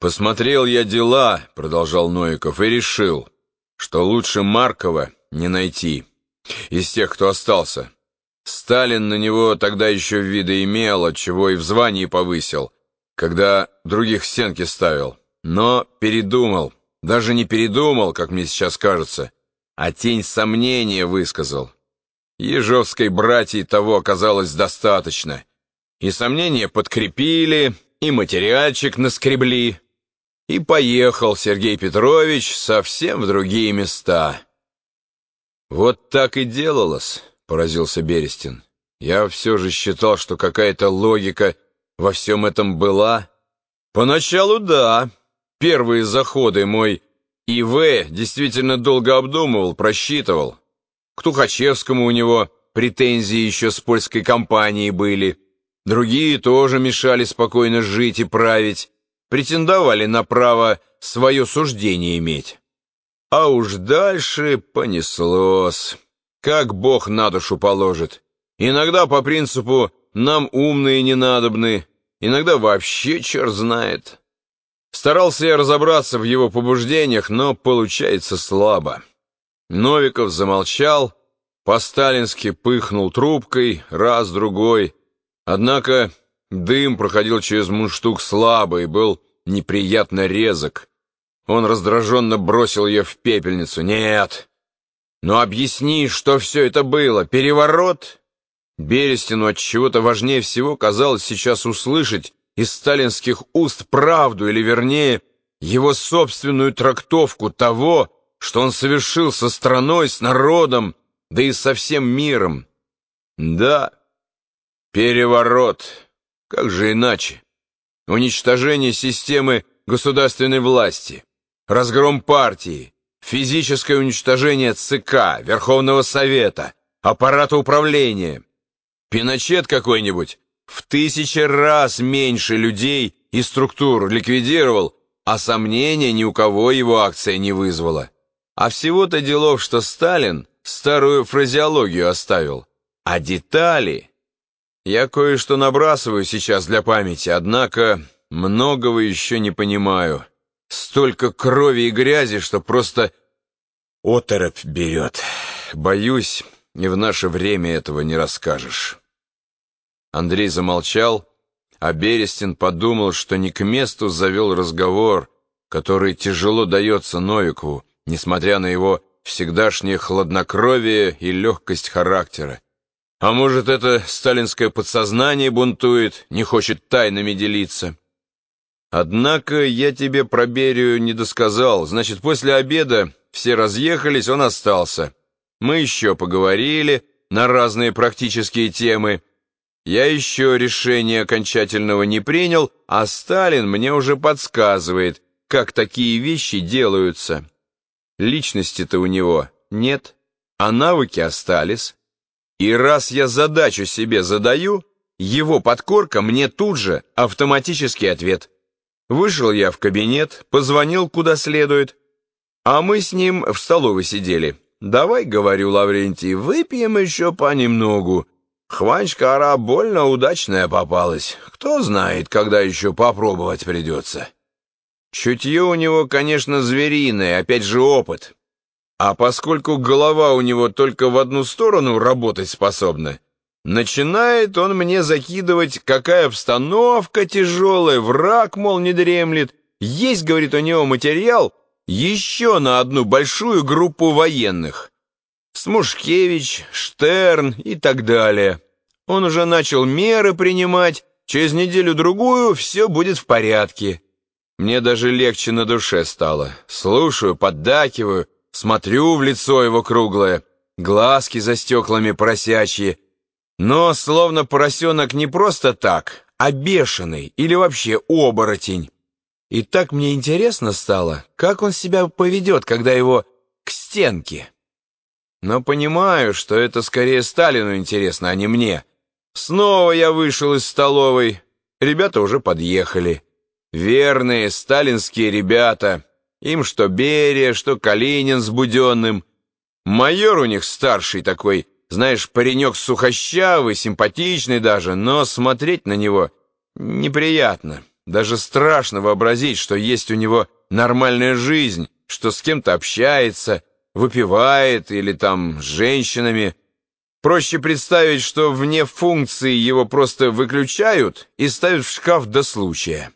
«Посмотрел я дела», — продолжал Новиков, — «и решил, что лучше Маркова не найти из тех, кто остался. Сталин на него тогда еще вида имел, отчего и в звании повысил, когда других стенки ставил. Но передумал, даже не передумал, как мне сейчас кажется, а тень сомнения высказал. Ежовской братьей того оказалось достаточно. И сомнения подкрепили, и материальчик наскребли. И поехал Сергей Петрович совсем в другие места. Вот так и делалось, поразился Берестин. Я все же считал, что какая-то логика во всем этом была. Поначалу да. Первые заходы мой ИВ действительно долго обдумывал, просчитывал. К Тухачевскому у него претензии еще с польской компанией были. Другие тоже мешали спокойно жить и править, претендовали на право свое суждение иметь. А уж дальше понеслось, как Бог на душу положит. Иногда по принципу «нам умные не надобны», иногда вообще черт знает. Старался я разобраться в его побуждениях, но получается слабо. Новиков замолчал, по-сталински пыхнул трубкой, раз-другой. Однако дым проходил через мундштук слабо и был неприятно резок. Он раздраженно бросил ее в пепельницу. «Нет! Ну объясни, что все это было? Переворот?» Берестину от чего-то важнее всего казалось сейчас услышать из сталинских уст правду, или вернее, его собственную трактовку того, что он совершил со страной, с народом, да и со всем миром. Да, переворот, как же иначе? Уничтожение системы государственной власти, разгром партии, физическое уничтожение ЦК, Верховного Совета, аппарата управления. Пиночет какой-нибудь в тысячи раз меньше людей и структур ликвидировал, а сомнения ни у кого его акция не вызвала. А всего-то делов, что Сталин старую фразеологию оставил. А детали... Я кое-что набрасываю сейчас для памяти, однако многого еще не понимаю. Столько крови и грязи, что просто оторопь берет. Боюсь, и в наше время этого не расскажешь. Андрей замолчал, а Берестин подумал, что не к месту завел разговор, который тяжело дается Новикову, несмотря на его всегдашнее хладнокровие и легкость характера. А может, это сталинское подсознание бунтует, не хочет тайнами делиться? Однако я тебе про Берию не досказал. Значит, после обеда все разъехались, он остался. Мы еще поговорили на разные практические темы. Я еще решения окончательного не принял, а Сталин мне уже подсказывает, как такие вещи делаются. Личности-то у него нет, а навыки остались. И раз я задачу себе задаю, его подкорка мне тут же автоматический ответ. Вышел я в кабинет, позвонил куда следует, а мы с ним в столовой сидели. «Давай, — говорю Лаврентий, — выпьем еще понемногу. Хванчка ара больно удачная попалась. Кто знает, когда еще попробовать придется». Чутье у него, конечно, звериное, опять же опыт. А поскольку голова у него только в одну сторону работать способна, начинает он мне закидывать, какая обстановка тяжелая, враг, мол, не дремлет. Есть, говорит, у него материал еще на одну большую группу военных. Смушкевич, Штерн и так далее. Он уже начал меры принимать, через неделю-другую все будет в порядке. Мне даже легче на душе стало. Слушаю, поддакиваю, смотрю в лицо его круглое, глазки за стеклами поросячьи. Но словно поросенок не просто так, а бешеный или вообще оборотень. И так мне интересно стало, как он себя поведет, когда его к стенке. Но понимаю, что это скорее Сталину интересно, а не мне. Снова я вышел из столовой. Ребята уже подъехали. Верные сталинские ребята. Им что Берия, что Калинин с Буденным. Майор у них старший такой, знаешь, паренек сухощавый, симпатичный даже, но смотреть на него неприятно. Даже страшно вообразить, что есть у него нормальная жизнь, что с кем-то общается, выпивает или там с женщинами. Проще представить, что вне функции его просто выключают и ставят в шкаф до случая.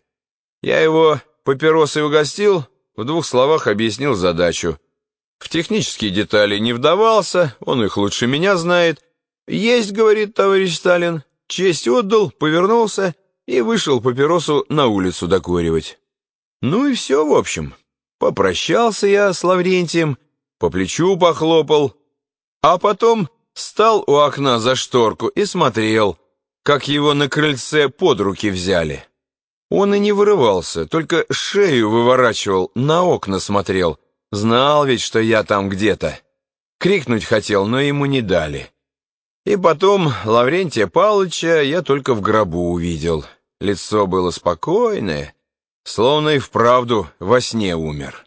Я его папиросой угостил, в двух словах объяснил задачу. В технические детали не вдавался, он их лучше меня знает. «Есть, — говорит товарищ Сталин, — честь отдал, повернулся и вышел папиросу на улицу докуривать. Ну и все, в общем. Попрощался я с Лаврентием, по плечу похлопал, а потом стал у окна за шторку и смотрел, как его на крыльце под руки взяли. Он и не вырывался, только шею выворачивал, на окна смотрел. Знал ведь, что я там где-то. Крикнуть хотел, но ему не дали. И потом Лаврентия Павловича я только в гробу увидел. Лицо было спокойное, словно и вправду во сне умер.